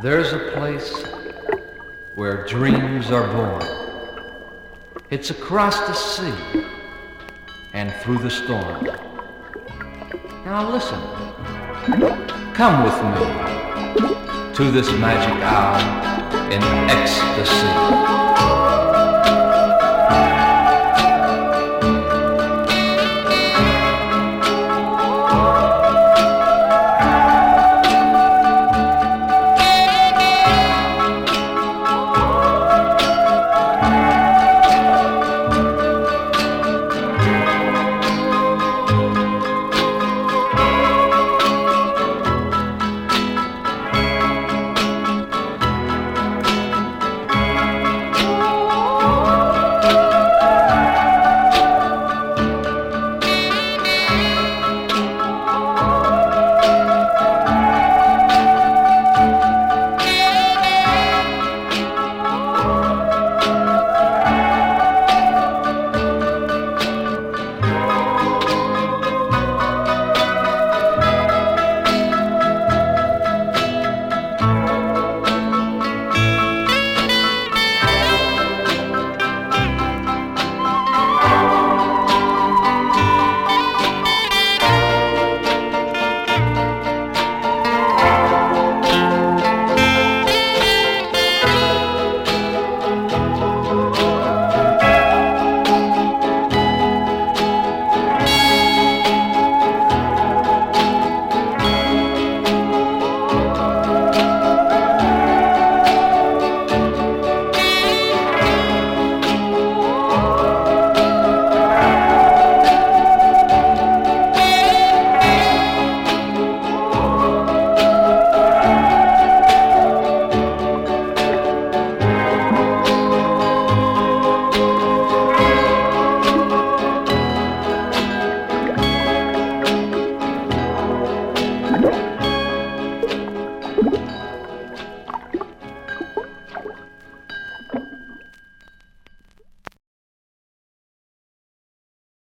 There's a place where dreams are born. It's across the sea and through the storm. Now listen, come with me to this magic hour in ecstasy.